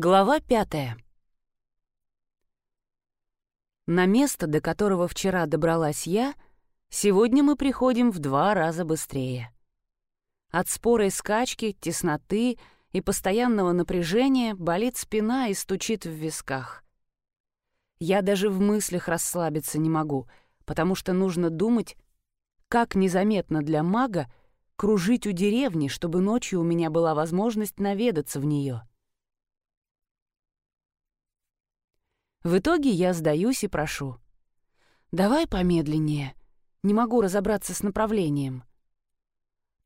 Глава пятая. На место, до которого вчера добралась я, сегодня мы приходим в два раза быстрее. От спорой скачки, тесноты и постоянного напряжения болит спина и стучит в висках. Я даже в мыслях расслабиться не могу, потому что нужно думать, как незаметно для мага кружить у деревни, чтобы ночью у меня была возможность наведаться в нее. В итоге я сдаюсь и прошу. «Давай помедленнее. Не могу разобраться с направлением».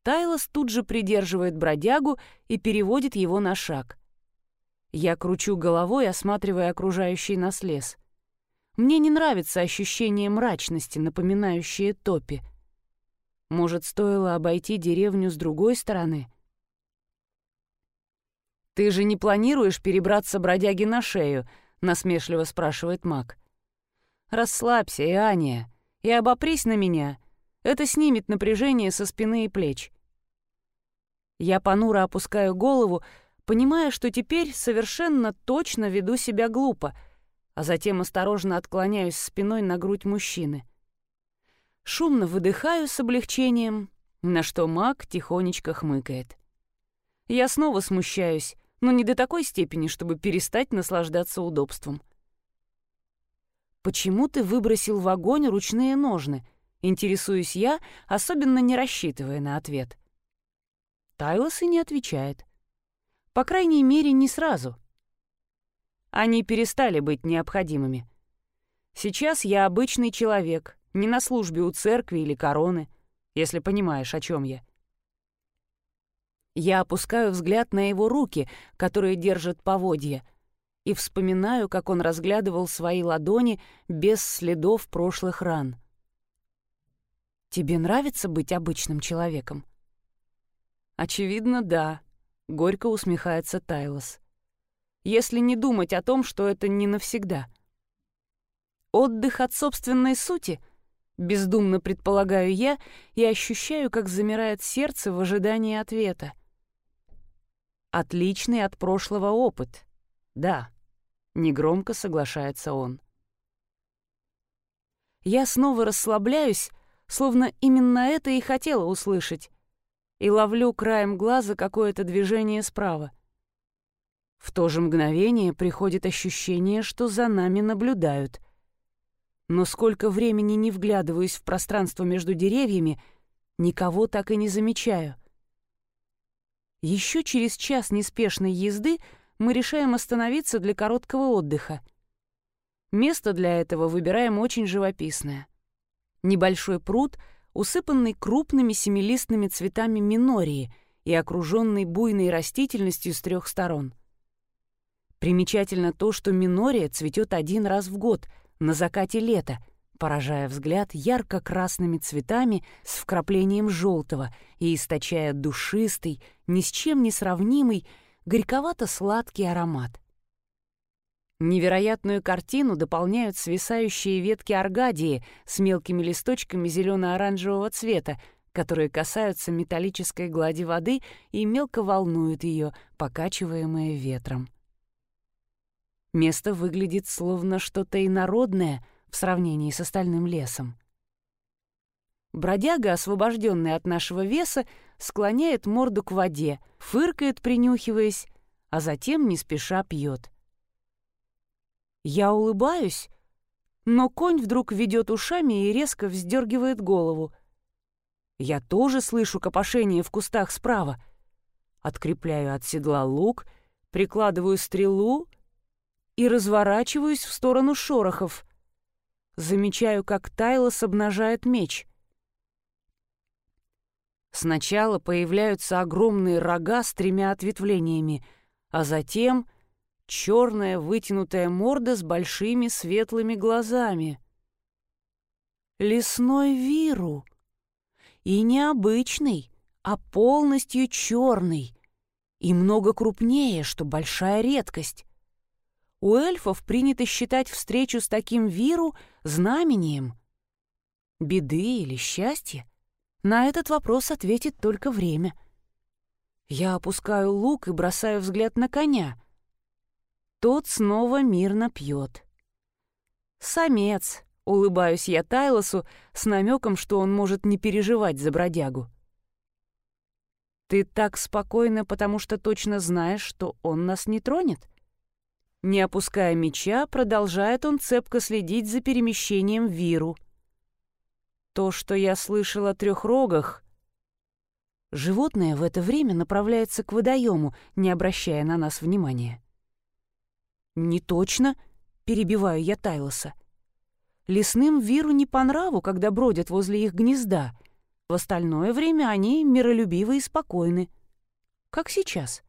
Тайлос тут же придерживает бродягу и переводит его на шаг. Я кручу головой, осматривая окружающий нас лес. Мне не нравится ощущение мрачности, напоминающее топи. Может, стоило обойти деревню с другой стороны? «Ты же не планируешь перебраться бродяги на шею?» Насмешливо спрашивает маг. «Расслабься, Иания, и обопрись на меня. Это снимет напряжение со спины и плеч». Я понуро опускаю голову, понимая, что теперь совершенно точно веду себя глупо, а затем осторожно отклоняюсь спиной на грудь мужчины. Шумно выдыхаю с облегчением, на что маг тихонечко хмыкает. Я снова смущаюсь, но не до такой степени, чтобы перестать наслаждаться удобством. «Почему ты выбросил в огонь ручные ножны?» — интересуюсь я, особенно не рассчитывая на ответ. Тайлос и не отвечает. По крайней мере, не сразу. Они перестали быть необходимыми. Сейчас я обычный человек, не на службе у церкви или короны, если понимаешь, о чем я. Я опускаю взгляд на его руки, которые держат поводья, и вспоминаю, как он разглядывал свои ладони без следов прошлых ран. «Тебе нравится быть обычным человеком?» «Очевидно, да», — горько усмехается Тайлос. «Если не думать о том, что это не навсегда». «Отдых от собственной сути?» — бездумно предполагаю я и ощущаю, как замирает сердце в ожидании ответа. Отличный от прошлого опыт. Да, негромко соглашается он. Я снова расслабляюсь, словно именно это и хотела услышать, и ловлю краем глаза какое-то движение справа. В то же мгновение приходит ощущение, что за нами наблюдают. Но сколько времени не вглядываюсь в пространство между деревьями, никого так и не замечаю. Еще через час неспешной езды мы решаем остановиться для короткого отдыха. Место для этого выбираем очень живописное. Небольшой пруд, усыпанный крупными семилистными цветами минории и окруженный буйной растительностью с трех сторон. Примечательно то, что минория цветет один раз в год, на закате лета — поражая взгляд ярко-красными цветами с вкраплением желтого и источая душистый, ни с чем не сравнимый, горьковато-сладкий аромат. Невероятную картину дополняют свисающие ветки оргадии с мелкими листочками зелено-оранжевого цвета, которые касаются металлической глади воды и мелко волнуют ее, покачиваемые ветром. Место выглядит словно что-то инородное — в сравнении с остальным лесом. Бродяга, освобожденный от нашего веса, склоняет морду к воде, фыркает, принюхиваясь, а затем не спеша пьет. Я улыбаюсь, но конь вдруг ведет ушами и резко вздергивает голову. Я тоже слышу копошение в кустах справа. Открепляю от седла лук, прикладываю стрелу и разворачиваюсь в сторону шорохов. Замечаю, как Тайлос обнажает меч. Сначала появляются огромные рога с тремя ответвлениями, а затем черная вытянутая морда с большими светлыми глазами. Лесной виру. И не обычный, а полностью черный. И много крупнее, что большая редкость. У эльфов принято считать встречу с таким виру знамением. Беды или счастья? На этот вопрос ответит только время. Я опускаю лук и бросаю взгляд на коня. Тот снова мирно пьет. «Самец», — улыбаюсь я Тайлосу с намеком, что он может не переживать за бродягу. «Ты так спокойно, потому что точно знаешь, что он нас не тронет?» Не опуская меча, продолжает он цепко следить за перемещением Виру. То, что я слышал о трехрогах... Животное в это время направляется к водоему, не обращая на нас внимания. «Не точно», — перебиваю я Тайлоса. «Лесным Виру не по нраву, когда бродят возле их гнезда. В остальное время они миролюбивы и спокойны. Как сейчас».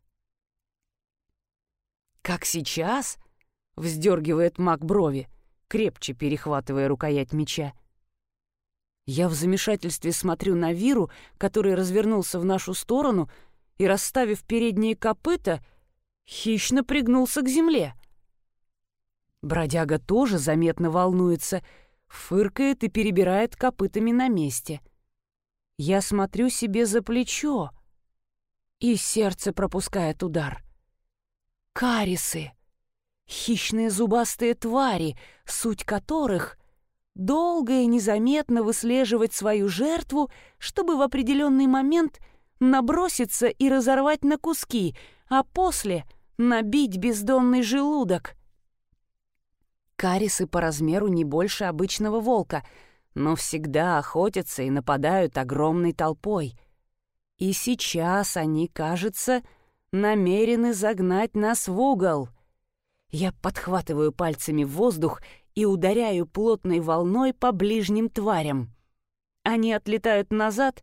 «Как сейчас?» — вздергивает маг брови, крепче перехватывая рукоять меча. Я в замешательстве смотрю на Виру, который развернулся в нашу сторону и, расставив передние копыта, хищно пригнулся к земле. Бродяга тоже заметно волнуется, фыркает и перебирает копытами на месте. Я смотрю себе за плечо, и сердце пропускает удар. Карисы. Хищные зубастые твари, суть которых — долго и незаметно выслеживать свою жертву, чтобы в определенный момент наброситься и разорвать на куски, а после набить бездонный желудок. Карисы по размеру не больше обычного волка, но всегда охотятся и нападают огромной толпой. И сейчас они, кажется, — намерены загнать нас в угол. Я подхватываю пальцами воздух и ударяю плотной волной по ближним тварям. Они отлетают назад,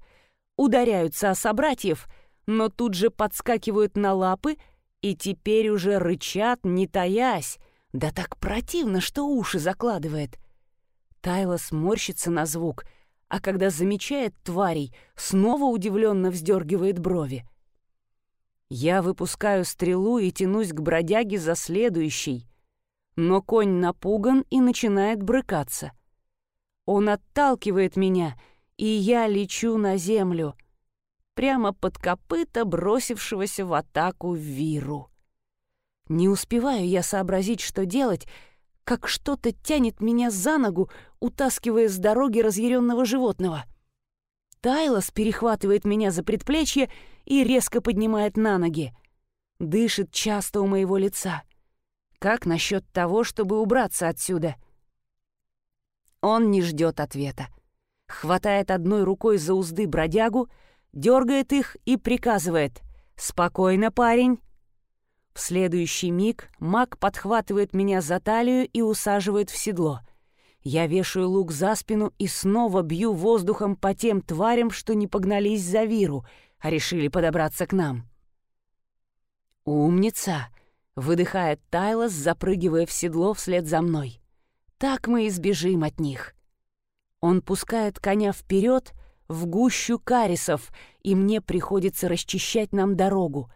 ударяются о собратьев, но тут же подскакивают на лапы и теперь уже рычат, не таясь. Да так противно, что уши закладывает. Тайла сморщится на звук, а когда замечает тварей, снова удивленно вздергивает брови. Я выпускаю стрелу и тянусь к бродяге за следующей. Но конь напуган и начинает брыкаться. Он отталкивает меня, и я лечу на землю, прямо под копыта бросившегося в атаку Виру. Не успеваю я сообразить, что делать, как что-то тянет меня за ногу, утаскивая с дороги разъяренного животного. Тайлос перехватывает меня за предплечье и резко поднимает на ноги. Дышит часто у моего лица. Как насчет того, чтобы убраться отсюда? Он не ждет ответа. Хватает одной рукой за узды бродягу, дергает их и приказывает «Спокойно, парень!» В следующий миг маг подхватывает меня за талию и усаживает в седло. Я вешаю лук за спину и снова бью воздухом по тем тварям, что не погнались за Виру — а решили подобраться к нам. «Умница!» — выдыхает Тайлос, запрыгивая в седло вслед за мной. «Так мы избежим от них». Он пускает коня вперед в гущу карисов, и мне приходится расчищать нам дорогу.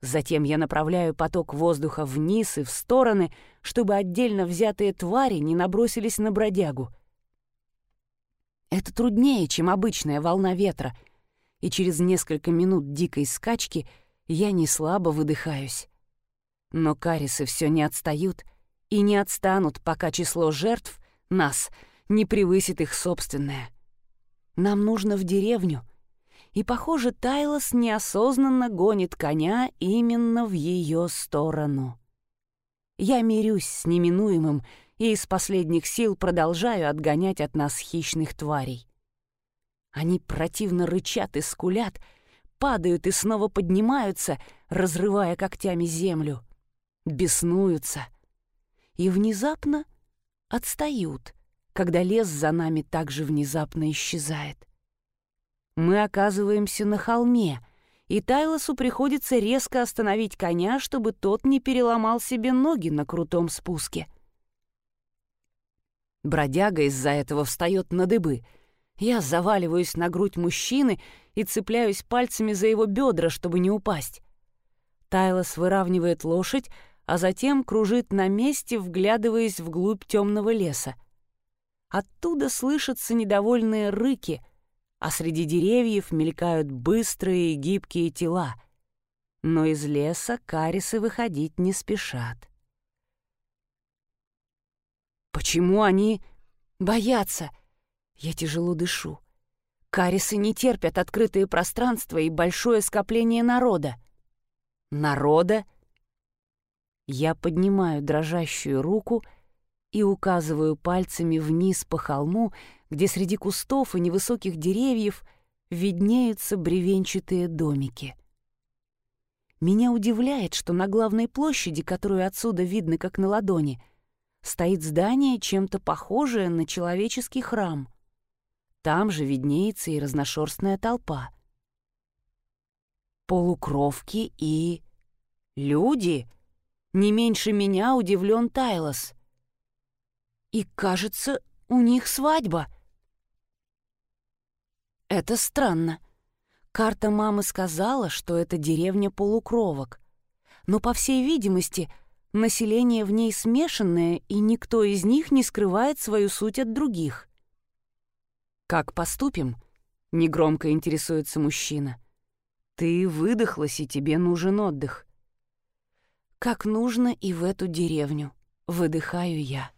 Затем я направляю поток воздуха вниз и в стороны, чтобы отдельно взятые твари не набросились на бродягу. Это труднее, чем обычная волна ветра — и через несколько минут дикой скачки я не слабо выдыхаюсь. Но карисы все не отстают и не отстанут, пока число жертв, нас, не превысит их собственное. Нам нужно в деревню, и, похоже, Тайлос неосознанно гонит коня именно в ее сторону. Я мирюсь с неминуемым и из последних сил продолжаю отгонять от нас хищных тварей. Они противно рычат и скулят, падают и снова поднимаются, разрывая когтями землю. Беснуются. И внезапно отстают, когда лес за нами также внезапно исчезает. Мы оказываемся на холме, и Тайлосу приходится резко остановить коня, чтобы тот не переломал себе ноги на крутом спуске. Бродяга из-за этого встает на дыбы — я заваливаюсь на грудь мужчины и цепляюсь пальцами за его бедра, чтобы не упасть. Тайлос выравнивает лошадь, а затем кружит на месте, вглядываясь вглубь темного леса. Оттуда слышатся недовольные рыки, а среди деревьев мелькают быстрые и гибкие тела. Но из леса карисы выходить не спешат. Почему они боятся? Я тяжело дышу. Карисы не терпят открытые пространства и большое скопление народа. Народа? Я поднимаю дрожащую руку и указываю пальцами вниз по холму, где среди кустов и невысоких деревьев виднеются бревенчатые домики. Меня удивляет, что на главной площади, которую отсюда видно как на ладони, стоит здание, чем-то похожее на человеческий храм. Там же виднеется и разношерстная толпа. Полукровки и... люди. Не меньше меня удивлен Тайлос. И, кажется, у них свадьба. Это странно. Карта мамы сказала, что это деревня полукровок. Но, по всей видимости, население в ней смешанное, и никто из них не скрывает свою суть от других. «Как поступим?» — негромко интересуется мужчина. «Ты выдохлась, и тебе нужен отдых». «Как нужно и в эту деревню», — выдыхаю я.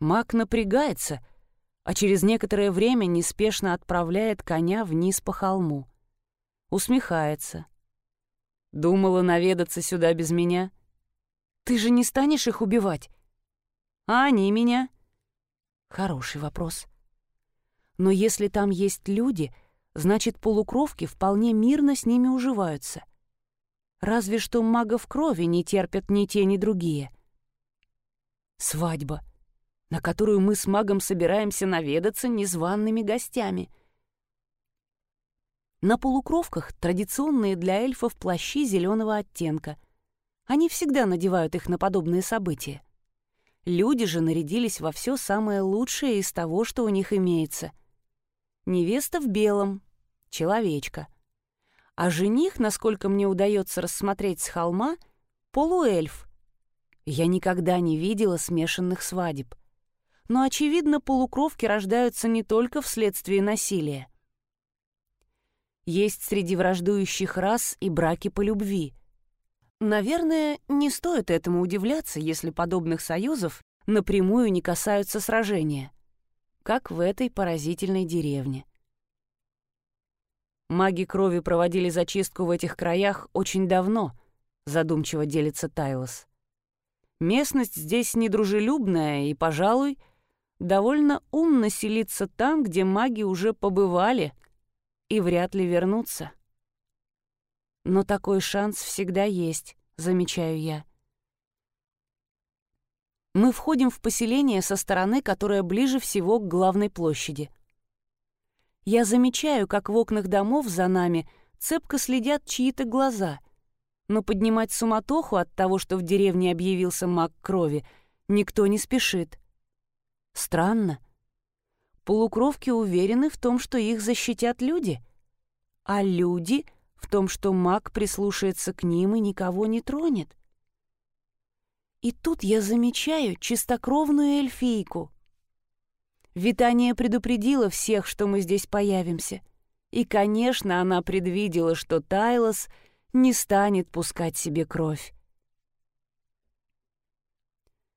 Маг напрягается, а через некоторое время неспешно отправляет коня вниз по холму. Усмехается. «Думала наведаться сюда без меня? Ты же не станешь их убивать? А они меня?» Хороший вопрос. Но если там есть люди, значит, полукровки вполне мирно с ними уживаются. Разве что магов крови не терпят ни те, ни другие. Свадьба на которую мы с магом собираемся наведаться незваными гостями. На полукровках традиционные для эльфов плащи зеленого оттенка. Они всегда надевают их на подобные события. Люди же нарядились во все самое лучшее из того, что у них имеется. Невеста в белом, человечка. А жених, насколько мне удается рассмотреть с холма, полуэльф. Я никогда не видела смешанных свадеб но, очевидно, полукровки рождаются не только вследствие насилия. Есть среди враждующих рас и браки по любви. Наверное, не стоит этому удивляться, если подобных союзов напрямую не касаются сражения, как в этой поразительной деревне. Маги крови проводили зачистку в этих краях очень давно, задумчиво делится Тайлос. Местность здесь недружелюбная и, пожалуй, довольно умно селиться там, где маги уже побывали и вряд ли вернутся. Но такой шанс всегда есть, замечаю я. Мы входим в поселение со стороны, которая ближе всего к главной площади. Я замечаю, как в окнах домов за нами цепко следят чьи-то глаза, но поднимать суматоху от того, что в деревне объявился маг крови, никто не спешит. Странно. Полукровки уверены в том, что их защитят люди, а люди в том, что маг прислушается к ним и никого не тронет. И тут я замечаю чистокровную эльфийку. Витания предупредила всех, что мы здесь появимся. И, конечно, она предвидела, что Тайлос не станет пускать себе кровь.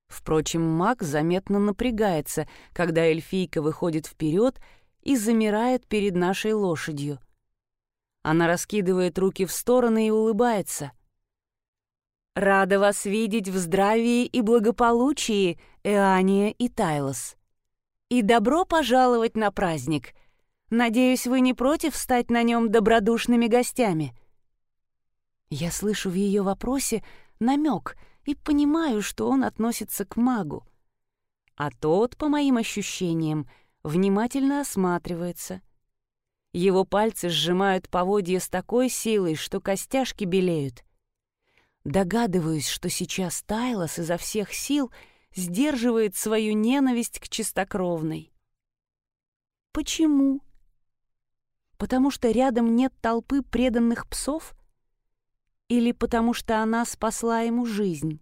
Впрочем, маг заметно напрягается, когда эльфийка выходит вперед и замирает перед нашей лошадью. Она раскидывает руки в стороны и улыбается. «Рада вас видеть в здравии и благополучии, Эания и Тайлос. И добро пожаловать на праздник. Надеюсь, вы не против стать на нем добродушными гостями?» Я слышу в ее вопросе намек — и понимаю, что он относится к магу. А тот, по моим ощущениям, внимательно осматривается. Его пальцы сжимают поводья с такой силой, что костяшки белеют. Догадываюсь, что сейчас Тайлос изо всех сил сдерживает свою ненависть к чистокровной. Почему? Потому что рядом нет толпы преданных псов — или потому что она спасла ему жизнь.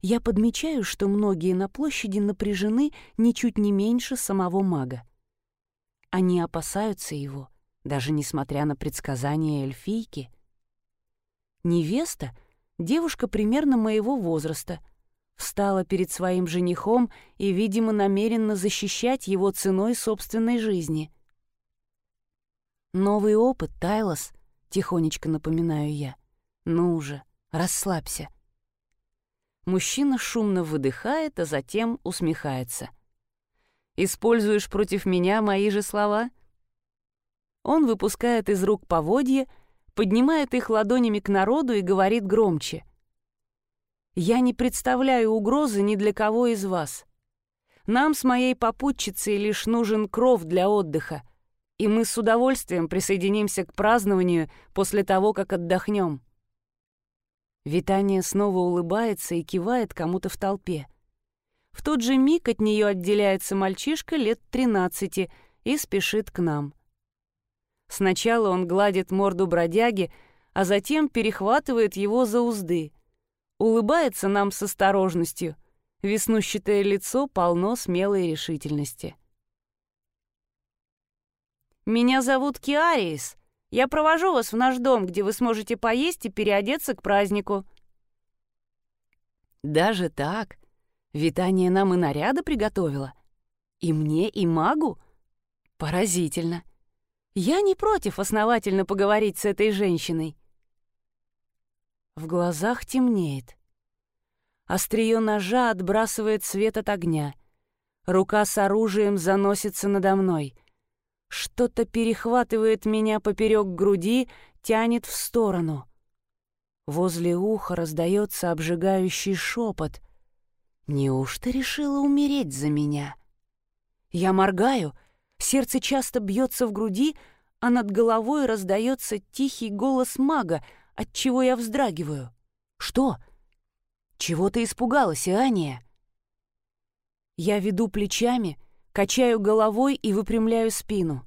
Я подмечаю, что многие на площади напряжены ничуть не меньше самого мага. Они опасаются его, даже несмотря на предсказания эльфийки. Невеста — девушка примерно моего возраста, встала перед своим женихом и, видимо, намерена защищать его ценой собственной жизни. «Новый опыт, Тайлос», — тихонечко напоминаю я. «Ну уже, расслабься». Мужчина шумно выдыхает, а затем усмехается. «Используешь против меня мои же слова?» Он выпускает из рук поводья, поднимает их ладонями к народу и говорит громче. «Я не представляю угрозы ни для кого из вас. Нам с моей попутчицей лишь нужен кров для отдыха, и мы с удовольствием присоединимся к празднованию после того, как отдохнем». Витания снова улыбается и кивает кому-то в толпе. В тот же миг от нее отделяется мальчишка лет 13 и спешит к нам. Сначала он гладит морду бродяги, а затем перехватывает его за узды. Улыбается нам с осторожностью. Веснущатое лицо полно смелой решительности. «Меня зовут Киарис. Я провожу вас в наш дом, где вы сможете поесть и переодеться к празднику». «Даже так? Витание нам и наряда приготовила? И мне, и магу? Поразительно!» Я не против основательно поговорить с этой женщиной. В глазах темнеет. Острие ножа отбрасывает свет от огня. Рука с оружием заносится надо мной. Что-то перехватывает меня поперек груди, тянет в сторону. Возле уха раздается обжигающий шепот. Неужто решила умереть за меня? Я моргаю — Сердце часто бьется в груди, а над головой раздается тихий голос мага, от чего я вздрагиваю. «Что? Чего ты испугалась, Ания?» Я веду плечами, качаю головой и выпрямляю спину.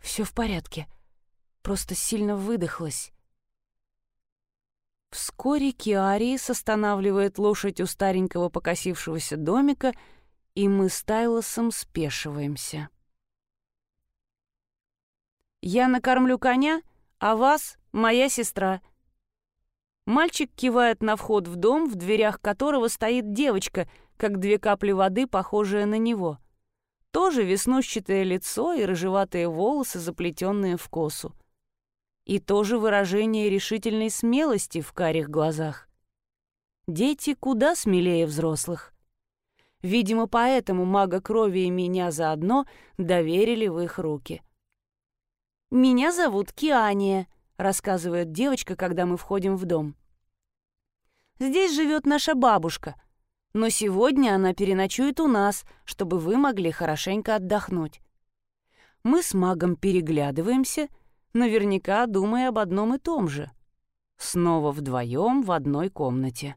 Все в порядке, просто сильно выдохлась. Вскоре Киариес останавливает лошадь у старенького покосившегося домика, и мы с Тайлосом спешиваемся. Я накормлю коня, а вас — моя сестра». Мальчик кивает на вход в дом, в дверях которого стоит девочка, как две капли воды, похожая на него. Тоже веснущатое лицо и рыжеватые волосы, заплетенные в косу. И тоже выражение решительной смелости в карих глазах. Дети куда смелее взрослых. Видимо, поэтому мага крови и меня заодно доверили в их руки. «Меня зовут Киания», — рассказывает девочка, когда мы входим в дом. «Здесь живет наша бабушка, но сегодня она переночует у нас, чтобы вы могли хорошенько отдохнуть». Мы с магом переглядываемся, наверняка думая об одном и том же. Снова вдвоем в одной комнате.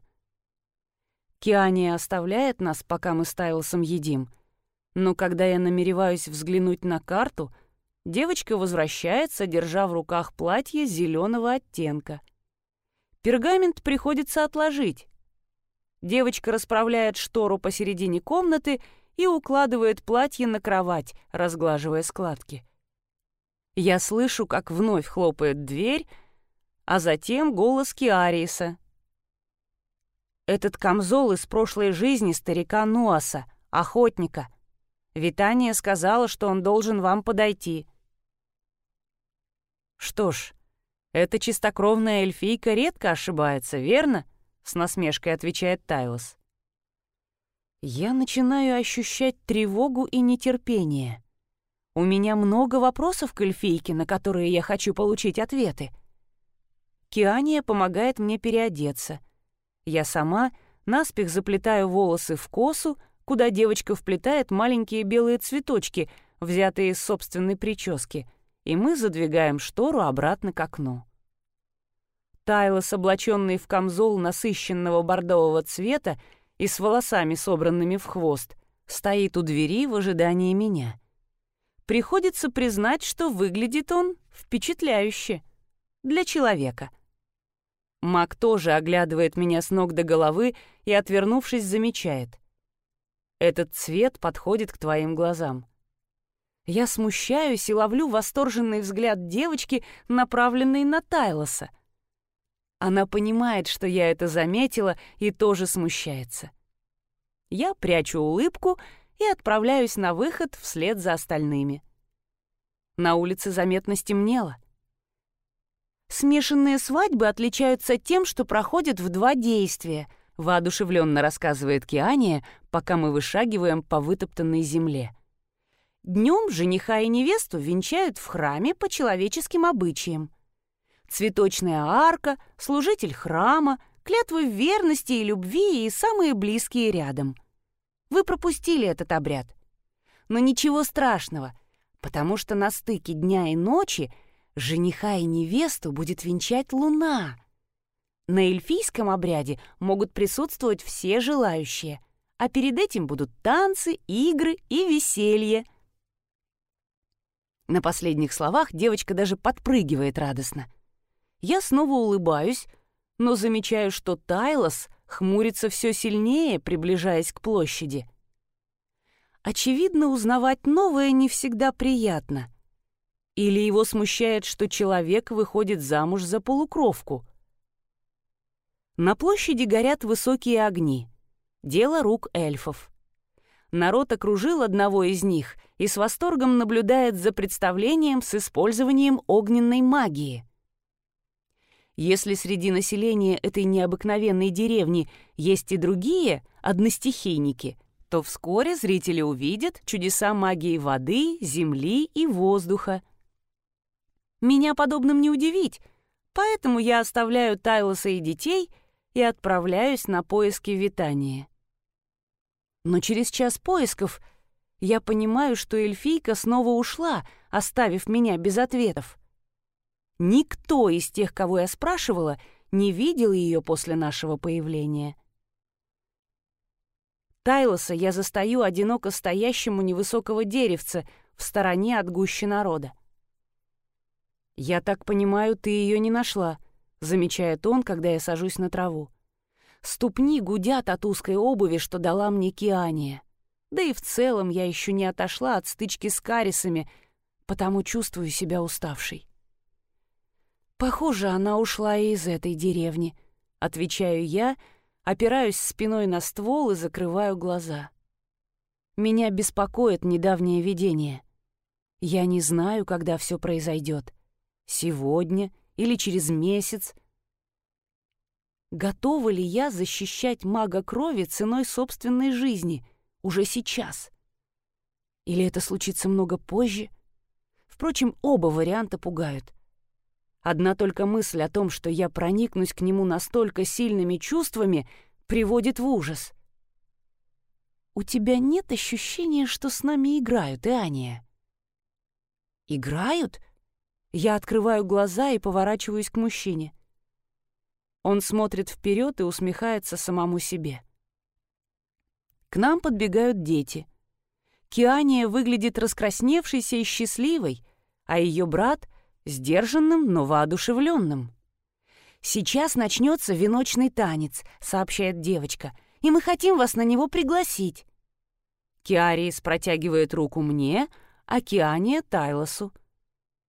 Киания оставляет нас, пока мы с Тайлсом едим, но когда я намереваюсь взглянуть на карту — Девочка возвращается, держа в руках платье зеленого оттенка. Пергамент приходится отложить. Девочка расправляет штору посередине комнаты и укладывает платье на кровать, разглаживая складки. Я слышу, как вновь хлопает дверь, а затем голос Киариса. Этот камзол из прошлой жизни старика Нуаса, охотника. Витания сказала, что он должен вам подойти. «Что ж, эта чистокровная эльфийка редко ошибается, верно?» — с насмешкой отвечает Тайлос. Я начинаю ощущать тревогу и нетерпение. У меня много вопросов к эльфийке, на которые я хочу получить ответы. Киания помогает мне переодеться. Я сама наспех заплетаю волосы в косу, куда девочка вплетает маленькие белые цветочки, взятые из собственной прически, и мы задвигаем штору обратно к окну. Тайлос, облаченный в камзол насыщенного бордового цвета и с волосами, собранными в хвост, стоит у двери в ожидании меня. Приходится признать, что выглядит он впечатляюще. Для человека. Мак тоже оглядывает меня с ног до головы и, отвернувшись, замечает. «Этот цвет подходит к твоим глазам. Я смущаюсь и ловлю восторженный взгляд девочки, направленный на Тайлоса. Она понимает, что я это заметила, и тоже смущается. Я прячу улыбку и отправляюсь на выход вслед за остальными. На улице заметно стемнело. Смешанные свадьбы отличаются тем, что проходят в два действия, воодушевленно рассказывает Киания, пока мы вышагиваем по вытоптанной земле. Днем жениха и невесту венчают в храме по человеческим обычаям. Цветочная арка, служитель храма, клятвы верности и любви и самые близкие рядом. Вы пропустили этот обряд. Но ничего страшного, потому что на стыке дня и ночи — жениха и невесту будет венчать луна. На эльфийском обряде могут присутствовать все желающие, а перед этим будут танцы, игры и веселье. На последних словах девочка даже подпрыгивает радостно. Я снова улыбаюсь, но замечаю, что Тайлос хмурится все сильнее, приближаясь к площади. Очевидно, узнавать новое не всегда приятно. Или его смущает, что человек выходит замуж за полукровку? На площади горят высокие огни. Дело рук эльфов. Народ окружил одного из них и с восторгом наблюдает за представлением с использованием огненной магии. Если среди населения этой необыкновенной деревни есть и другие одностихийники, то вскоре зрители увидят чудеса магии воды, земли и воздуха – меня подобным не удивить, поэтому я оставляю Тайлоса и детей и отправляюсь на поиски Витания. Но через час поисков я понимаю, что эльфийка снова ушла, оставив меня без ответов. Никто из тех, кого я спрашивала, не видел ее после нашего появления. Тайлоса я застаю одиноко стоящему невысокого деревца в стороне от гущи народа. «Я так понимаю, ты ее не нашла», — замечает он, когда я сажусь на траву. Ступни гудят от узкой обуви, что дала мне Киания. Да и в целом я еще не отошла от стычки с карисами, потому чувствую себя уставшей. «Похоже, она ушла и из этой деревни», — отвечаю я, опираюсь спиной на ствол и закрываю глаза. Меня беспокоит недавнее видение. Я не знаю, когда все произойдет. Сегодня или через месяц? Готова ли я защищать мага крови ценой собственной жизни уже сейчас? Или это случится много позже? Впрочем, оба варианта пугают. Одна только мысль о том, что я проникнусь к нему настолько сильными чувствами, приводит в ужас. «У тебя нет ощущения, что с нами играют, Иания?» «Играют?» Я открываю глаза и поворачиваюсь к мужчине. Он смотрит вперед и усмехается самому себе. К нам подбегают дети. Киания выглядит раскрасневшейся и счастливой, а ее брат — сдержанным, но воодушевленным. «Сейчас начнется веночный танец», — сообщает девочка, «и мы хотим вас на него пригласить». Киарис протягивает руку мне, а Киания — Тайлосу.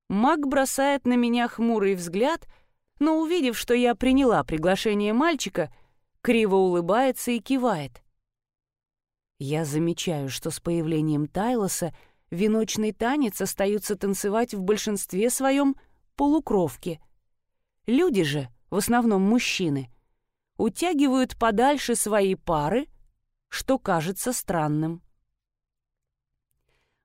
Маг бросает на меня хмурый взгляд, но, увидев, что я приняла приглашение мальчика, криво улыбается и кивает. Я замечаю, что с появлением Тайлоса веночный танец остаются танцевать в большинстве своем полукровки. Люди же, в основном мужчины, утягивают подальше свои пары, что кажется странным.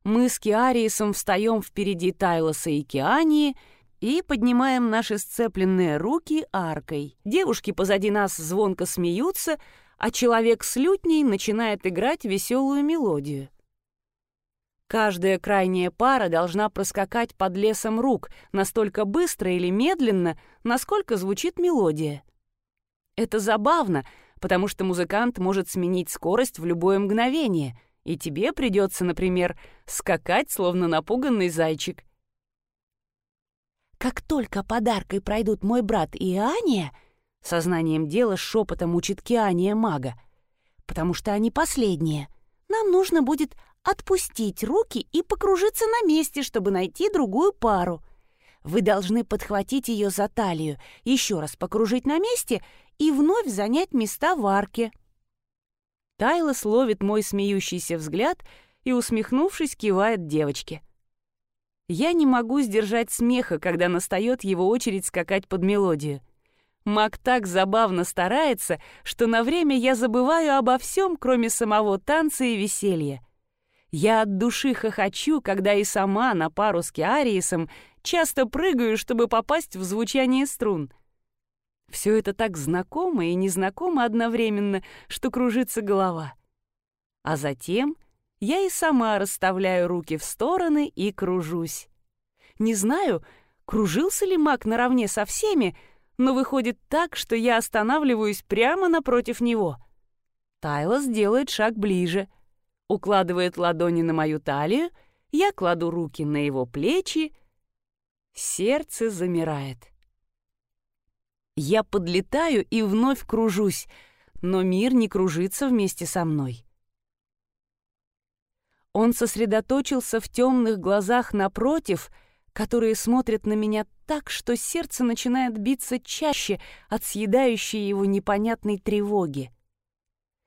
Мы с Киариесом встаем впереди Тайлоса и Киании и поднимаем наши сцепленные руки аркой. Девушки позади нас звонко смеются, а человек с лютней начинает играть веселую мелодию. Каждая крайняя пара должна проскакать под лесом рук настолько быстро или медленно, насколько звучит мелодия. Это забавно, потому что музыкант может сменить скорость в любое мгновение — и тебе придется, например, скакать, словно напуганный зайчик. Как только подаркой пройдут мой брат и Аня, сознанием дела шепотом учит Киания мага, потому что они последние, нам нужно будет отпустить руки и покружиться на месте, чтобы найти другую пару. Вы должны подхватить ее за талию, еще раз покружить на месте и вновь занять места в арке. Тайлос ловит мой смеющийся взгляд и, усмехнувшись, кивает девочке. Я не могу сдержать смеха, когда настает его очередь скакать под мелодию. Мак так забавно старается, что на время я забываю обо всем, кроме самого танца и веселья. Я от души хохочу, когда и сама на пару с Киариесом часто прыгаю, чтобы попасть в звучание струн. Все это так знакомо и незнакомо одновременно, что кружится голова. А затем я и сама расставляю руки в стороны и кружусь. Не знаю, кружился ли маг наравне со всеми, но выходит так, что я останавливаюсь прямо напротив него. Тайлос делает шаг ближе, укладывает ладони на мою талию, я кладу руки на его плечи, сердце замирает. Я подлетаю и вновь кружусь, но мир не кружится вместе со мной. Он сосредоточился в темных глазах напротив — которые смотрят на меня так, что сердце начинает биться чаще от съедающей его непонятной тревоги.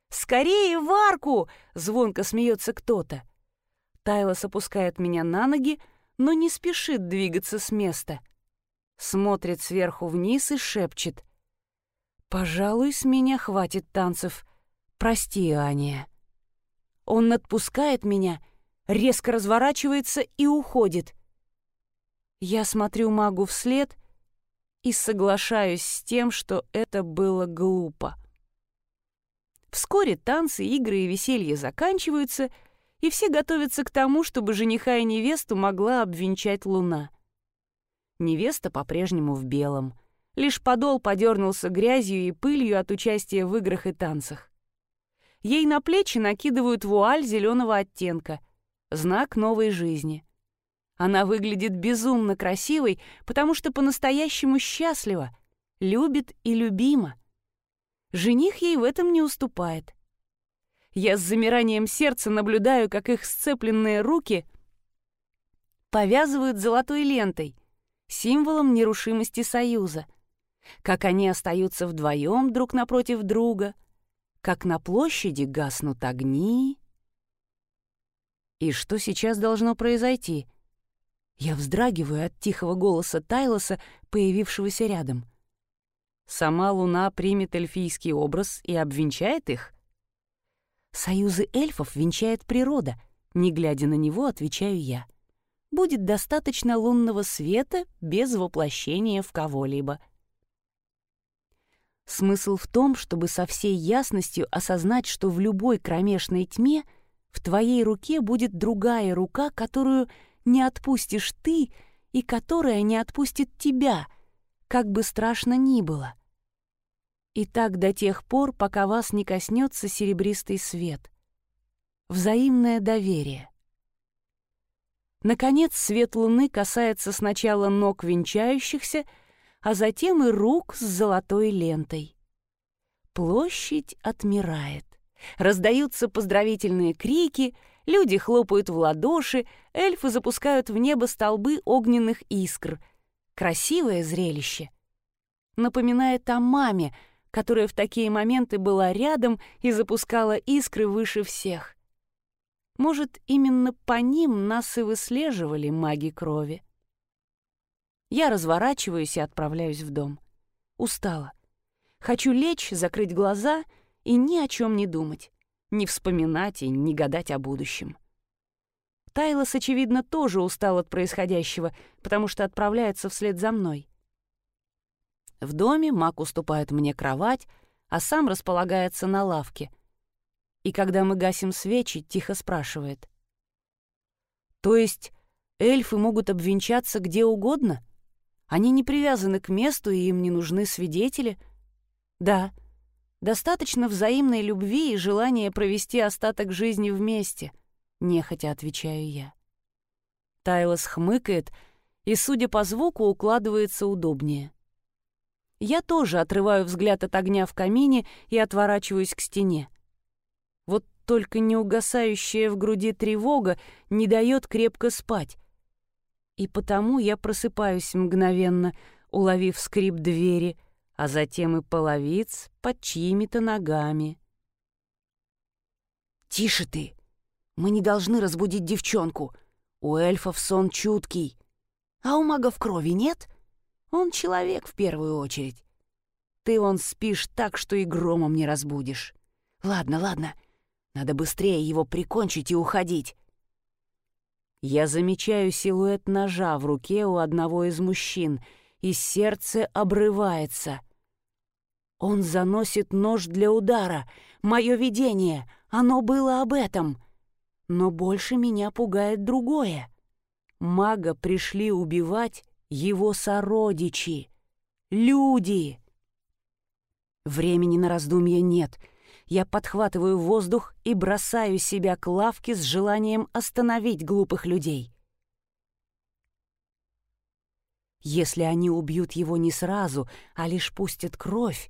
«Скорее в арку!» — звонко смеется кто-то. Тайлос опускает меня на ноги, но не спешит двигаться с места. Смотрит сверху вниз и шепчет. «Пожалуй, с меня хватит танцев. Прости, Аня». Он отпускает меня, резко разворачивается и уходит — я смотрю магу вслед и соглашаюсь с тем, что это было глупо. Вскоре танцы, игры и веселье заканчиваются, и все готовятся к тому, чтобы жениха и невесту могла обвенчать луна. Невеста по-прежнему в белом. Лишь подол подернулся грязью и пылью от участия в играх и танцах. Ей на плечи накидывают вуаль зеленого оттенка, знак новой жизни — она выглядит безумно красивой, потому что по-настоящему счастлива, любит и любима. Жених ей в этом не уступает. Я с замиранием сердца наблюдаю, как их сцепленные руки повязывают золотой лентой, символом нерушимости союза, как они остаются вдвоем друг напротив друга, как на площади гаснут огни. И что сейчас должно произойти? Я вздрагиваю от тихого голоса Тайлоса, появившегося рядом. Сама луна примет эльфийский образ и обвенчает их? Союзы эльфов венчает природа, не глядя на него, отвечаю я. Будет достаточно лунного света без воплощения в кого-либо. Смысл в том, чтобы со всей ясностью осознать, что в любой кромешной тьме в твоей руке будет другая рука, которую не отпустишь ты и которая не отпустит тебя, как бы страшно ни было. И так до тех пор, пока вас не коснется серебристый свет. Взаимное доверие. Наконец, свет луны касается сначала ног венчающихся, а затем и рук с золотой лентой. Площадь отмирает. Раздаются поздравительные крики — Люди хлопают в ладоши, эльфы запускают в небо столбы огненных искр. Красивое зрелище. Напоминает о маме, которая в такие моменты была рядом и запускала искры выше всех. Может, именно по ним нас и выслеживали маги крови. Я разворачиваюсь и отправляюсь в дом. Устала. Хочу лечь, закрыть глаза и ни о чем не думать не вспоминать и не гадать о будущем. Тайлос, очевидно, тоже устал от происходящего, потому что отправляется вслед за мной. В доме Мак уступает мне кровать, а сам располагается на лавке. И когда мы гасим свечи, тихо спрашивает. «То есть эльфы могут обвенчаться где угодно? Они не привязаны к месту, и им не нужны свидетели?» «Да», Достаточно взаимной любви и желания провести остаток жизни вместе, нехотя отвечаю я. Тайлос хмыкает и, судя по звуку, укладывается удобнее. Я тоже отрываю взгляд от огня в камине и отворачиваюсь к стене. Вот только неугасающая в груди тревога не дает крепко спать. И потому я просыпаюсь мгновенно, уловив скрип двери, а затем и половиц под чьими-то ногами. «Тише ты! Мы не должны разбудить девчонку. У эльфов сон чуткий. А у магов крови нет? Он человек в первую очередь. Ты он спишь так, что и громом не разбудишь. Ладно, ладно. Надо быстрее его прикончить и уходить. Я замечаю силуэт ножа в руке у одного из мужчин, и сердце обрывается. Он заносит нож для удара. Мое видение, оно было об этом. Но больше меня пугает другое. Мага пришли убивать его сородичи. Люди! Времени на раздумья нет — я подхватываю воздух и бросаю себя к лавке с желанием остановить глупых людей. Если они убьют его не сразу, а лишь пустят кровь,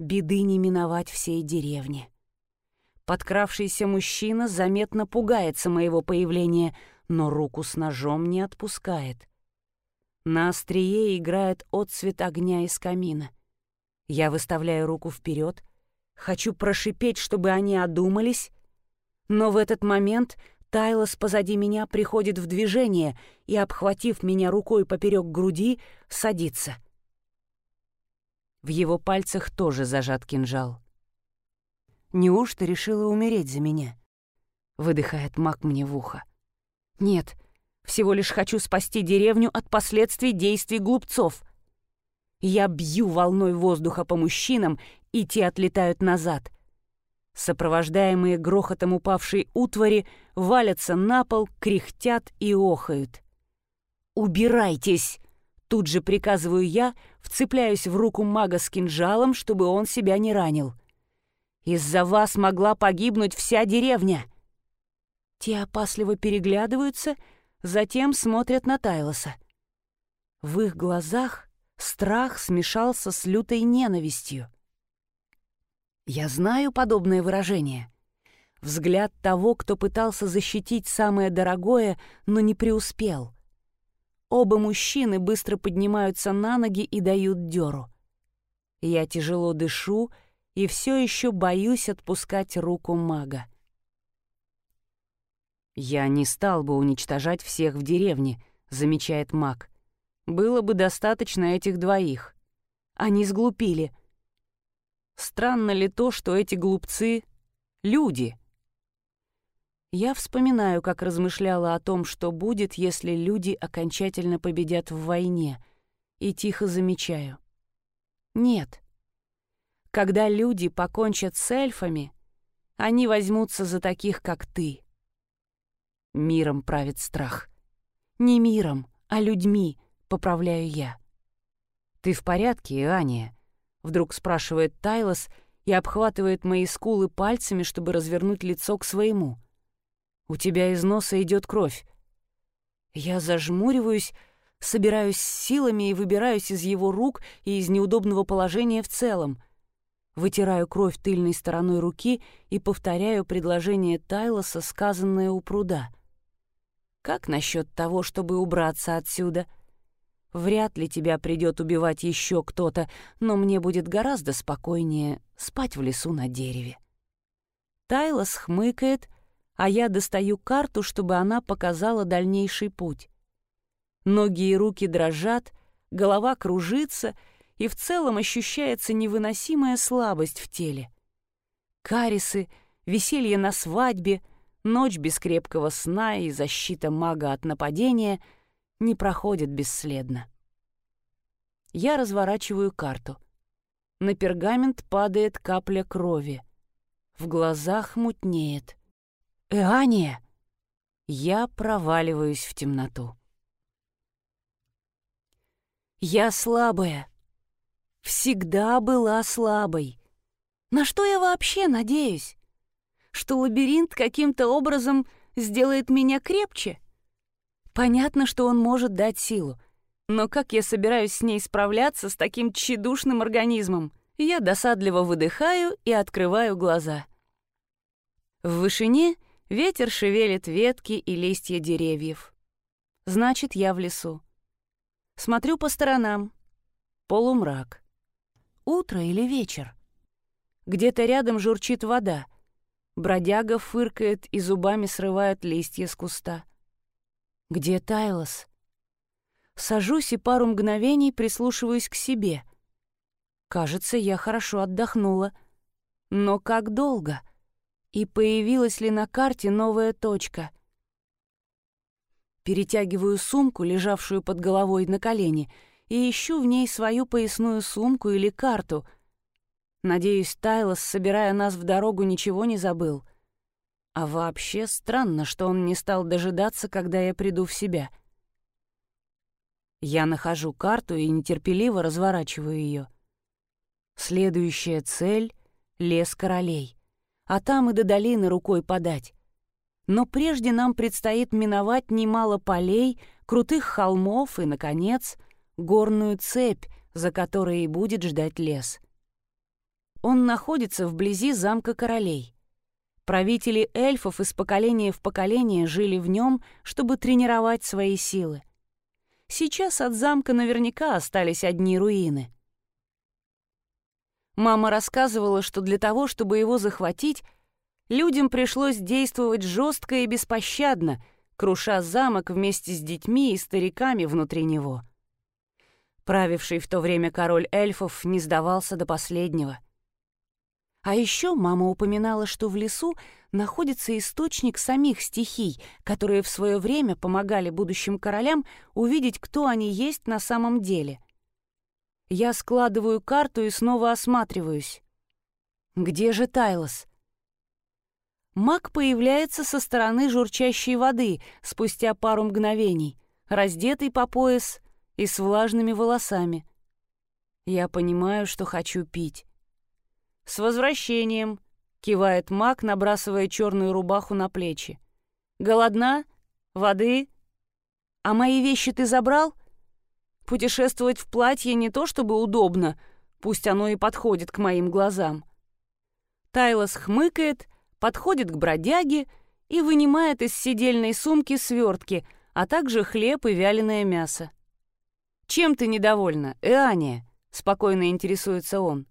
беды не миновать всей деревни. Подкравшийся мужчина заметно пугается моего появления, но руку с ножом не отпускает. На острие играет отцвет огня из камина. Я выставляю руку вперед — Хочу прошипеть, чтобы они одумались, но в этот момент Тайлос позади меня приходит в движение и, обхватив меня рукой поперек груди, садится. В его пальцах тоже зажат кинжал. «Неужто решила умереть за меня?» — выдыхает маг мне в ухо. «Нет, всего лишь хочу спасти деревню от последствий действий глупцов». Я бью волной воздуха по мужчинам и те отлетают назад. Сопровождаемые грохотом упавшей утвари валятся на пол, кряхтят и охают. «Убирайтесь!» Тут же приказываю я, вцепляюсь в руку мага с кинжалом, чтобы он себя не ранил. «Из-за вас могла погибнуть вся деревня!» Те опасливо переглядываются, затем смотрят на Тайлоса. В их глазах страх смешался с лютой ненавистью. Я знаю подобное выражение. Взгляд того, кто пытался защитить самое дорогое, но не преуспел. Оба мужчины быстро поднимаются на ноги и дают дёру. Я тяжело дышу и все еще боюсь отпускать руку мага. «Я не стал бы уничтожать всех в деревне», — замечает маг. «Было бы достаточно этих двоих. Они сглупили», — Странно ли то, что эти глупцы — люди? Я вспоминаю, как размышляла о том, что будет, если люди окончательно победят в войне, и тихо замечаю. Нет. Когда люди покончат с эльфами, они возьмутся за таких, как ты. Миром правит страх. Не миром, а людьми, поправляю я. Ты в порядке, Аня? Вдруг спрашивает Тайлос и обхватывает мои скулы пальцами, чтобы развернуть лицо к своему. «У тебя из носа идет кровь». Я зажмуриваюсь, собираюсь силами и выбираюсь из его рук и из неудобного положения в целом. Вытираю кровь тыльной стороной руки и повторяю предложение Тайлоса, сказанное у пруда. «Как насчет того, чтобы убраться отсюда?» Вряд ли тебя придет убивать еще кто-то, но мне будет гораздо спокойнее спать в лесу на дереве. Тайлос хмыкает, а я достаю карту, чтобы она показала дальнейший путь. Ноги и руки дрожат, голова кружится, и в целом ощущается невыносимая слабость в теле. Карисы, веселье на свадьбе, ночь без крепкого сна и защита мага от нападения — не проходит бесследно. Я разворачиваю карту. На пергамент падает капля крови. В глазах мутнеет. «Эания!» Я проваливаюсь в темноту. Я слабая. Всегда была слабой. На что я вообще надеюсь? Что лабиринт каким-то образом сделает меня крепче? Понятно, что он может дать силу. Но как я собираюсь с ней справляться с таким тщедушным организмом? Я досадливо выдыхаю и открываю глаза. В вышине ветер шевелит ветки и листья деревьев. Значит, я в лесу. Смотрю по сторонам. Полумрак. Утро или вечер? Где-то рядом журчит вода. Бродяга фыркает и зубами срывает листья с куста. «Где Тайлос?» Сажусь и пару мгновений прислушиваюсь к себе. Кажется, я хорошо отдохнула. Но как долго? И появилась ли на карте новая точка? Перетягиваю сумку, лежавшую под головой на колени, и ищу в ней свою поясную сумку или карту. Надеюсь, Тайлос, собирая нас в дорогу, ничего не забыл. А вообще странно, что он не стал дожидаться, когда я приду в себя — я нахожу карту и нетерпеливо разворачиваю ее. Следующая цель — лес королей. А там и до долины рукой подать. Но прежде нам предстоит миновать немало полей, крутых холмов и, наконец, горную цепь, за которой и будет ждать лес. Он находится вблизи замка королей. Правители эльфов из поколения в поколение жили в нем, чтобы тренировать свои силы. Сейчас от замка наверняка остались одни руины. Мама рассказывала, что для того, чтобы его захватить, людям пришлось действовать жестко и беспощадно, круша замок вместе с детьми и стариками внутри него. Правивший в то время король эльфов не сдавался до последнего. А еще мама упоминала, что в лесу находится источник самих стихий, которые в свое время помогали будущим королям увидеть, кто они есть на самом деле. Я складываю карту и снова осматриваюсь. Где же Тайлос? Маг появляется со стороны журчащей воды спустя пару мгновений, раздетый по пояс и с влажными волосами. Я понимаю, что хочу пить. «С возвращением!» — кивает маг, набрасывая черную рубаху на плечи. «Голодна? Воды? А мои вещи ты забрал? Путешествовать в платье не то чтобы удобно, пусть оно и подходит к моим глазам». Тайлос хмыкает, подходит к бродяге и вынимает из сидельной сумки свертки, а также хлеб и вяленое мясо. «Чем ты недовольна, Эания?» — спокойно интересуется он.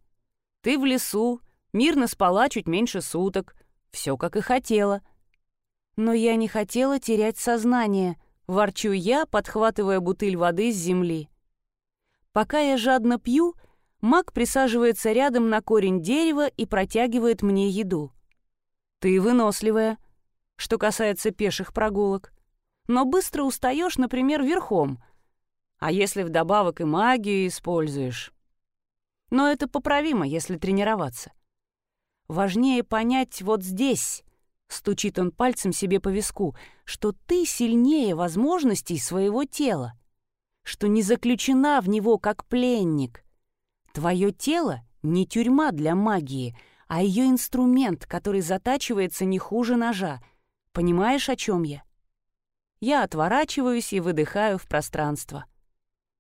Ты в лесу, мирно спала чуть меньше суток. Все как и хотела. Но я не хотела терять сознание, ворчу я, подхватывая бутыль воды с земли. Пока я жадно пью, маг присаживается рядом на корень дерева и протягивает мне еду. Ты выносливая, что касается пеших прогулок. Но быстро устаешь, например, верхом. А если вдобавок и магию используешь, но это поправимо, если тренироваться. Важнее понять вот здесь, стучит он пальцем себе по виску, что ты сильнее возможностей своего тела, что не заключена в него как пленник. Твое тело не тюрьма для магии, а ее инструмент, который затачивается не хуже ножа. Понимаешь, о чем я? Я отворачиваюсь и выдыхаю в пространство.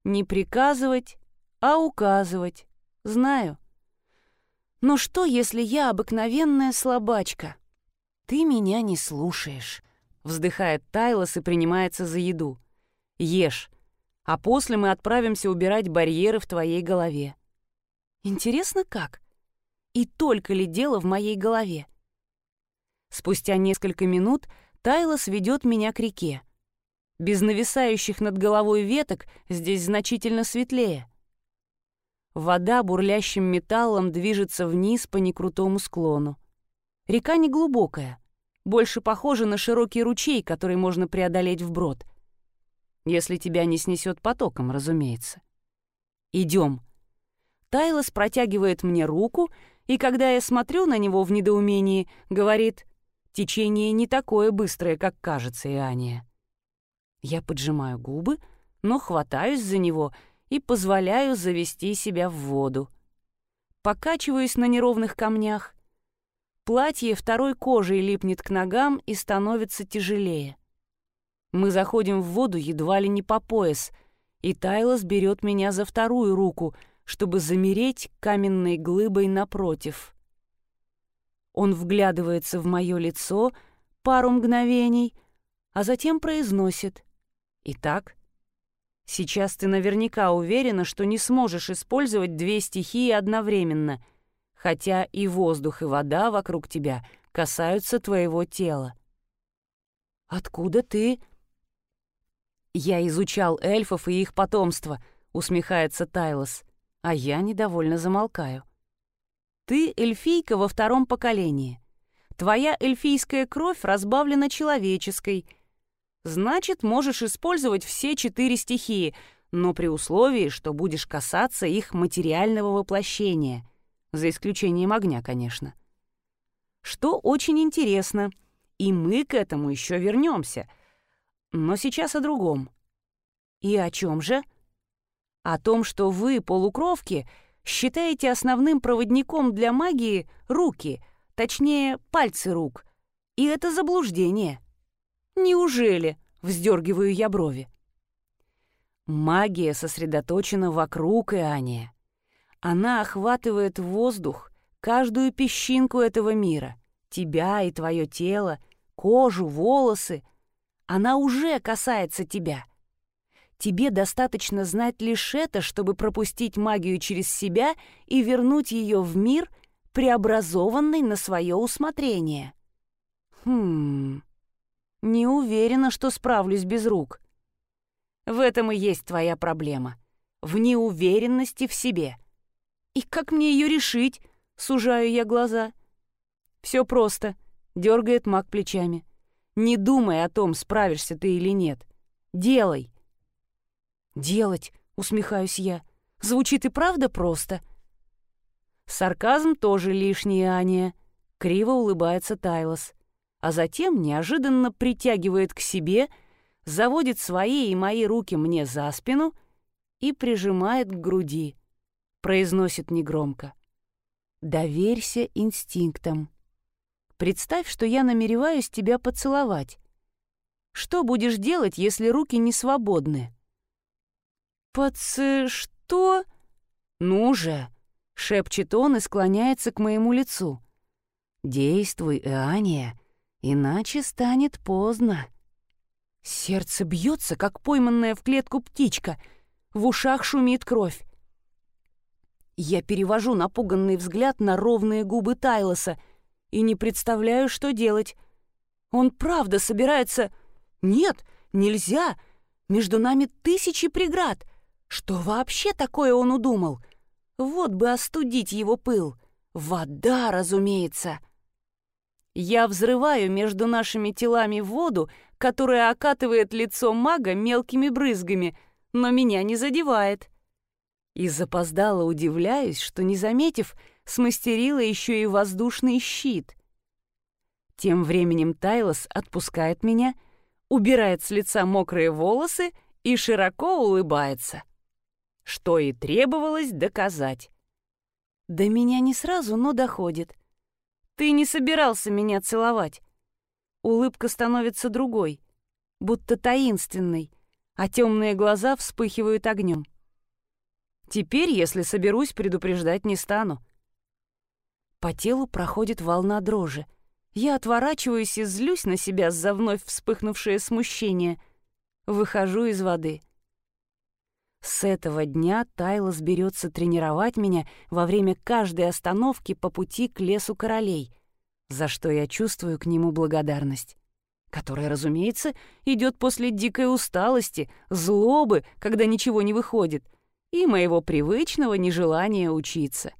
Не приказывать, а указывать. Знаю. Но что, если я обыкновенная слабачка? Ты меня не слушаешь. Вздыхает Тайлос и принимается за еду. Ешь, а после мы отправимся убирать барьеры в твоей голове. Интересно, как? И только ли дело в моей голове? Спустя несколько минут Тайлос ведет меня к реке. Без нависающих над головой веток здесь значительно светлее. Вода бурлящим металлом движется вниз по некрутому склону. Река не глубокая, больше похожа на широкий ручей, который можно преодолеть вброд. Если тебя не снесет потоком, разумеется. Идем. Тайлос протягивает мне руку, и когда я смотрю на него в недоумении, говорит, течение не такое быстрое, как кажется, Иания. Я поджимаю губы, но хватаюсь за него — и позволяю завести себя в воду. Покачиваюсь на неровных камнях. Платье второй кожей липнет к ногам и становится тяжелее. Мы заходим в воду едва ли не по пояс, и Тайлос берет меня за вторую руку, чтобы замереть каменной глыбой напротив. Он вглядывается в мое лицо пару мгновений, а затем произносит «Итак, Сейчас ты наверняка уверена, что не сможешь использовать две стихии одновременно, хотя и воздух, и вода вокруг тебя касаются твоего тела. «Откуда ты?» «Я изучал эльфов и их потомство», — усмехается Тайлос, а я недовольно замолкаю. «Ты эльфийка во втором поколении. Твоя эльфийская кровь разбавлена человеческой. Значит, можешь использовать все четыре стихии, но при условии, что будешь касаться их материального воплощения, за исключением огня, конечно. Что очень интересно, и мы к этому еще вернемся — но сейчас о другом. И о чем же? О том, что вы, полукровки, считаете основным проводником для магии руки, точнее, пальцы рук. И это заблуждение. Неужели? Вздергиваю я брови. Магия сосредоточена вокруг Иания. Она охватывает воздух, каждую песчинку этого мира, тебя и твое тело, кожу, волосы, она уже касается тебя. Тебе достаточно знать лишь это, чтобы пропустить магию через себя и вернуть ее в мир, преобразованный на свое усмотрение. Хм... Не уверена, что справлюсь без рук. В этом и есть твоя проблема. В неуверенности в себе. И как мне ее решить? Сужаю я глаза. Все просто. Дергает маг плечами. Не думай о том, справишься ты или нет. Делай. Делать, усмехаюсь я. Звучит и правда просто. Сарказм тоже лишний, Аня. Криво улыбается Тайлос. А затем неожиданно притягивает к себе, заводит свои и мои руки мне за спину и прижимает к груди. Произносит негромко. «Доверься инстинктам». Представь, что я намереваюсь тебя поцеловать. Что будешь делать, если руки не свободны?» «Поц... что?» «Ну же!» — шепчет он и склоняется к моему лицу. «Действуй, Иания, иначе станет поздно». Сердце бьется, как пойманная в клетку птичка. В ушах шумит кровь. Я перевожу напуганный взгляд на ровные губы Тайлоса — и не представляю, что делать. Он правда собирается... Нет, нельзя. Между нами тысячи преград. Что вообще такое он удумал? Вот бы остудить его пыл. Вода, разумеется. Я взрываю между нашими телами воду, которая окатывает лицо мага мелкими брызгами, но меня не задевает. И запоздало удивляюсь, что, не заметив, смастерила еще и воздушный щит. Тем временем Тайлос отпускает меня, убирает с лица мокрые волосы и широко улыбается. Что и требовалось доказать. До меня не сразу, но доходит. Ты не собирался меня целовать. Улыбка становится другой, будто таинственной, а темные глаза вспыхивают огнем. Теперь, если соберусь, предупреждать не стану. По телу проходит волна дрожи. Я отворачиваюсь и злюсь на себя за вновь вспыхнувшее смущение. Выхожу из воды. С этого дня Тайлос берется тренировать меня во время каждой остановки по пути к лесу королей, за что я чувствую к нему благодарность, которая, разумеется, идет после дикой усталости, злобы, когда ничего не выходит, и моего привычного нежелания учиться.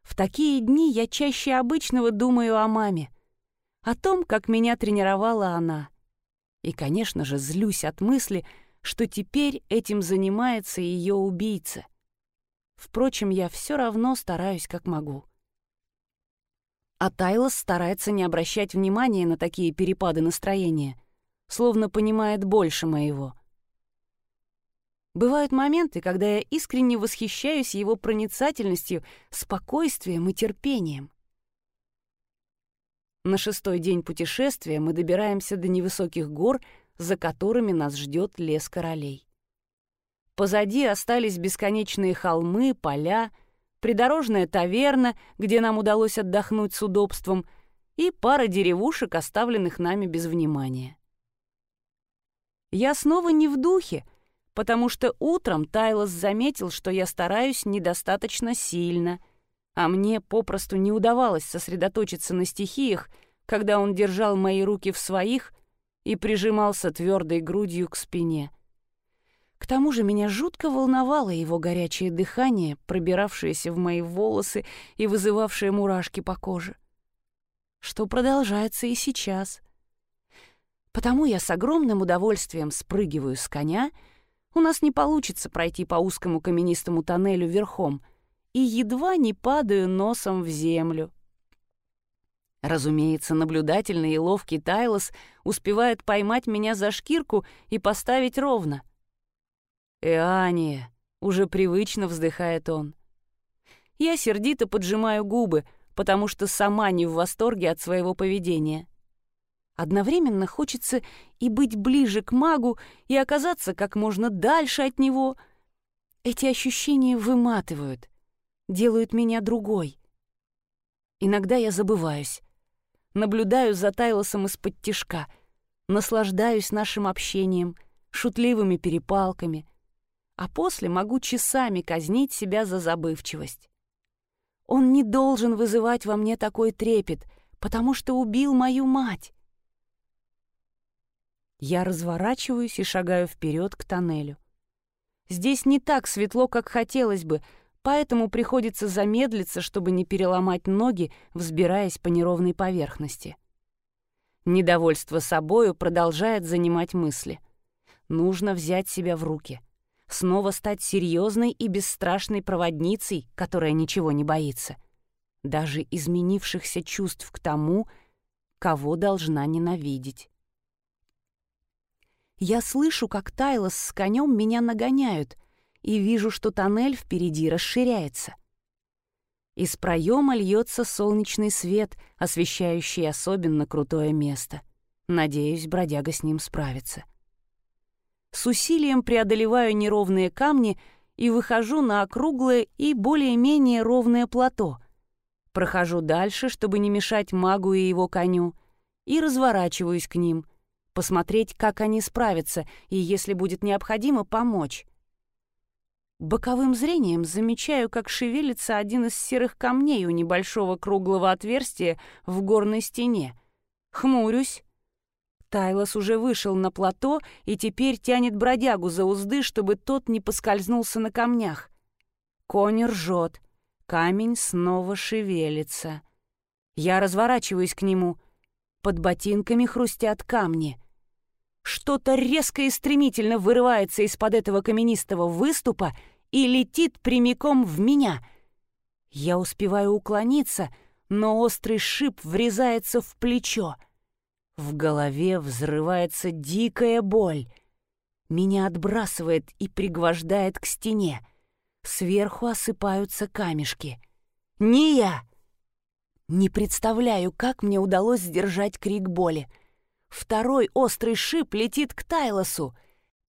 В такие дни я чаще обычного думаю о маме, о том, как меня тренировала она. И, конечно же, злюсь от мысли, что теперь этим занимается ее убийца. Впрочем, я все равно стараюсь, как могу. А Тайлос старается не обращать внимания на такие перепады настроения, словно понимает больше моего. Бывают моменты, когда я искренне восхищаюсь его проницательностью, спокойствием и терпением. На шестой день путешествия мы добираемся до невысоких гор, за которыми нас ждет лес королей. Позади остались бесконечные холмы, поля, придорожная таверна, где нам удалось отдохнуть с удобством, и пара деревушек, оставленных нами без внимания. Я снова не в духе — потому что утром Тайлос заметил, что я стараюсь недостаточно сильно, а мне попросту не удавалось сосредоточиться на стихиях, когда он держал мои руки в своих и прижимался твердой грудью к спине. К тому же меня жутко волновало его горячее дыхание, пробиравшееся в мои волосы и вызывавшее мурашки по коже. Что продолжается и сейчас. Потому я с огромным удовольствием спрыгиваю с коня, у нас не получится пройти по узкому каменистому тоннелю верхом, и едва не падаю носом в землю. Разумеется, наблюдательный и ловкий Тайлос успевает поймать меня за шкирку и поставить ровно. «Эания!» — уже привычно вздыхает он. Я сердито поджимаю губы, потому что сама не в восторге от своего поведения. Одновременно хочется и быть ближе к магу, и оказаться как можно дальше от него. Эти ощущения выматывают, делают меня другой. Иногда я забываюсь наблюдаю за Тайлосом из-под тишка, наслаждаюсь нашим общением, шутливыми перепалками, а после могу часами казнить себя за забывчивость. Он не должен вызывать во мне такой трепет, потому что убил мою мать. Я разворачиваюсь и шагаю вперед к тоннелю. Здесь не так светло, как хотелось бы, поэтому приходится замедлиться, чтобы не переломать ноги, взбираясь по неровной поверхности. Недовольство собою продолжает занимать мысли. Нужно взять себя в руки. Снова стать серьезной и бесстрашной проводницей, которая ничего не боится. Даже изменившихся чувств к тому, кого должна ненавидеть. Я слышу, как Тайлос с конем меня нагоняют — и вижу, что тоннель впереди расширяется. Из проема льется солнечный свет, освещающий особенно крутое место. Надеюсь, бродяга с ним справится. С усилием преодолеваю неровные камни и выхожу на округлое и более-менее ровное плато. Прохожу дальше, чтобы не мешать магу и его коню, и разворачиваюсь к ним, посмотреть, как они справятся, и, если будет необходимо, помочь. Боковым зрением замечаю, как шевелится один из серых камней у небольшого круглого отверстия в горной стене. Хмурюсь. Тайлос уже вышел на плато и теперь тянет бродягу за узды, чтобы тот не поскользнулся на камнях. Конь ржет. Камень снова шевелится. Я разворачиваюсь к нему. Под ботинками хрустят камни. Что-то резко и стремительно вырывается из-под этого каменистого выступа и летит прямиком в меня. Я успеваю уклониться, но острый шип врезается в плечо. В голове взрывается дикая боль. Меня отбрасывает и пригвождает к стене. Сверху осыпаются камешки. «Не я!» Не представляю, как мне удалось сдержать крик боли. Второй острый шип летит к Тайлосу.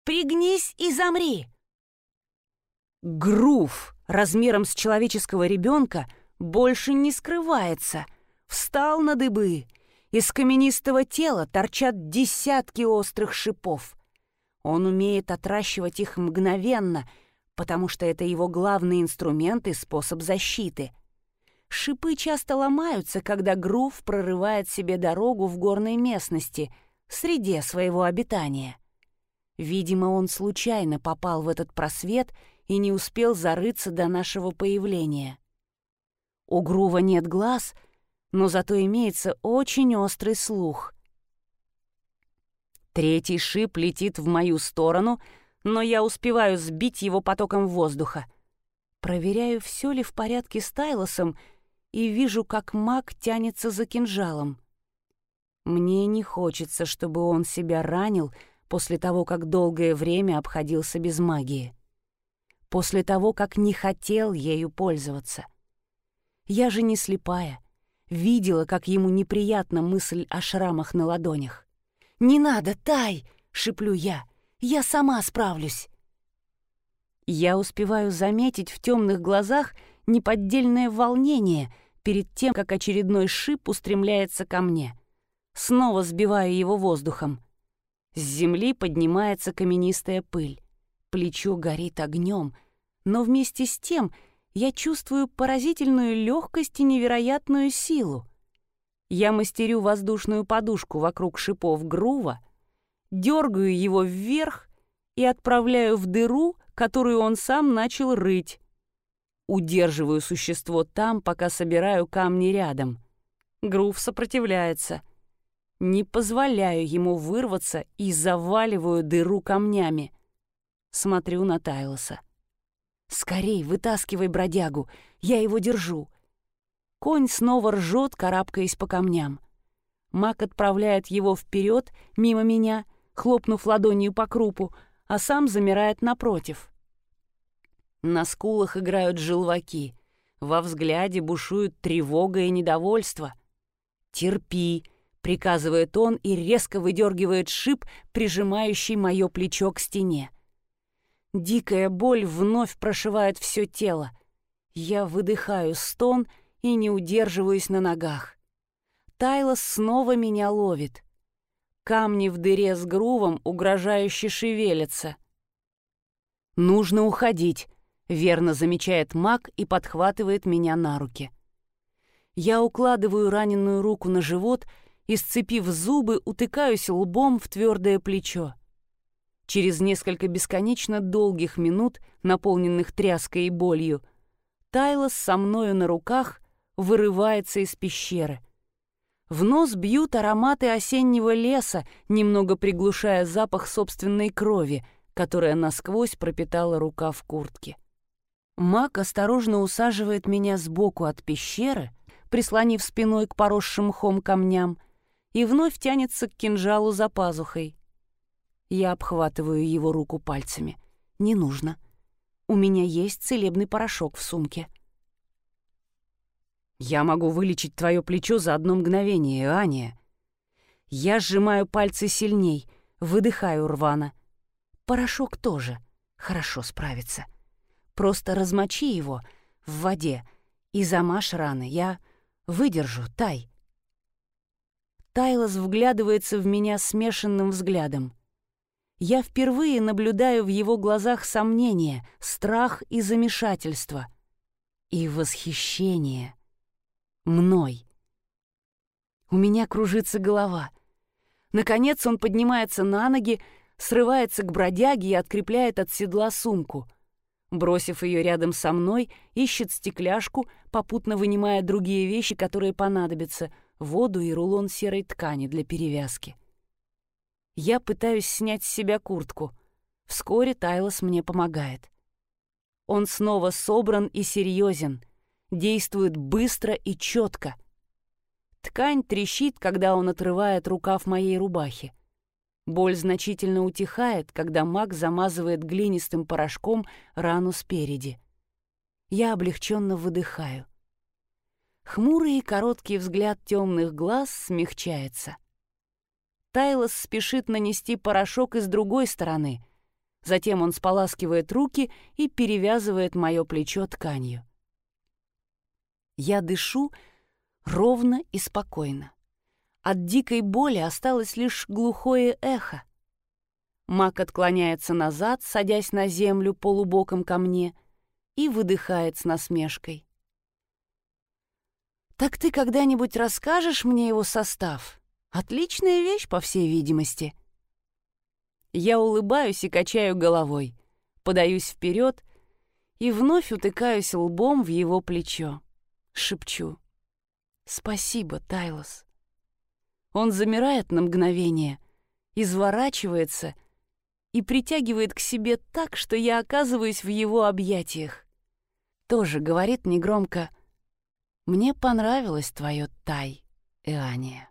«Пригнись и замри!» Грув размером с человеческого ребенка больше не скрывается. Встал на дыбы. Из каменистого тела торчат десятки острых шипов. Он умеет отращивать их мгновенно, потому что это его главный инструмент и способ защиты — Шипы часто ломаются, когда грув прорывает себе дорогу в горной местности, среде своего обитания. Видимо, он случайно попал в этот просвет и не успел зарыться до нашего появления. У грува нет глаз, но зато имеется очень острый слух. Третий шип летит в мою сторону, но я успеваю сбить его потоком воздуха. Проверяю, все ли в порядке с Тайлосом, и вижу, как маг тянется за кинжалом. Мне не хочется, чтобы он себя ранил после того, как долгое время обходился без магии. После того, как не хотел ею пользоваться. Я же не слепая. Видела, как ему неприятна мысль о шрамах на ладонях. «Не надо, Тай!» — шиплю я. «Я сама справлюсь!» Я успеваю заметить в темных глазах неподдельное волнение перед тем, как очередной шип устремляется ко мне. Снова сбиваю его воздухом. С земли поднимается каменистая пыль. Плечо горит огнем, но вместе с тем я чувствую поразительную легкость и невероятную силу. Я мастерю воздушную подушку вокруг шипов грува, дергаю его вверх и отправляю в дыру, которую он сам начал рыть. Удерживаю существо там, пока собираю камни рядом. Грув сопротивляется. Не позволяю ему вырваться и заваливаю дыру камнями. Смотрю на Тайлоса. «Скорей, вытаскивай бродягу, я его держу». Конь снова ржет, карабкаясь по камням. Мак отправляет его вперед, мимо меня, хлопнув ладонью по крупу, а сам замирает напротив. На скулах играют желваки, во взгляде бушуют тревога и недовольство. «Терпи», — приказывает он и резко выдергивает шип, прижимающий мое плечо к стене. Дикая боль вновь прошивает все тело. Я выдыхаю стон и не удерживаюсь на ногах. Тайлос снова меня ловит. Камни в дыре с грувом угрожающе шевелятся. «Нужно уходить», — верно замечает маг и подхватывает меня на руки. Я укладываю раненую руку на живот и, сцепив зубы, утыкаюсь лбом в твердое плечо. Через несколько бесконечно долгих минут, наполненных тряской и болью, Тайлос со мною на руках вырывается из пещеры. В нос бьют ароматы осеннего леса, немного приглушая запах собственной крови, которая насквозь пропитала рука в куртке. Мак осторожно усаживает меня сбоку от пещеры, прислонив спиной к поросшим мхом камням, и вновь тянется к кинжалу за пазухой. Я обхватываю его руку пальцами. «Не нужно. У меня есть целебный порошок в сумке». «Я могу вылечить твое плечо за одно мгновение, Аня». Я сжимаю пальцы сильней, выдыхаю рвано. Порошок тоже хорошо справится. Просто размочи его в воде и замажь раны. Я выдержу, Тай. Тайлос вглядывается в меня смешанным взглядом я впервые наблюдаю в его глазах сомнение, страх и замешательство. И восхищение. Мной. У меня кружится голова. Наконец он поднимается на ноги, срывается к бродяге и открепляет от седла сумку. Бросив ее рядом со мной, ищет стекляшку, попутно вынимая другие вещи, которые понадобятся — воду и рулон серой ткани для перевязки. Я пытаюсь снять с себя куртку. Вскоре Тайлос мне помогает. Он снова собран и серьезен, действует быстро и четко. Ткань трещит, когда он отрывает рукав моей рубахи. Боль значительно утихает, когда маг замазывает глинистым порошком рану спереди. Я облегченно выдыхаю. Хмурый и короткий взгляд темных глаз смягчается — Тайлос спешит нанести порошок из другой стороны. Затем он споласкивает руки и перевязывает мое плечо тканью. Я дышу ровно и спокойно. От дикой боли осталось лишь глухое эхо. Мак отклоняется назад, садясь на землю полубоком ко мне, и выдыхает с насмешкой. «Так ты когда-нибудь расскажешь мне его состав?» Отличная вещь, по всей видимости. Я улыбаюсь и качаю головой, подаюсь вперед и вновь утыкаюсь лбом в его плечо. Шепчу. «Спасибо, Тайлос». Он замирает на мгновение, изворачивается и притягивает к себе так, что я оказываюсь в его объятиях. Тоже говорит негромко «Мне понравилось твое Тай, Иания».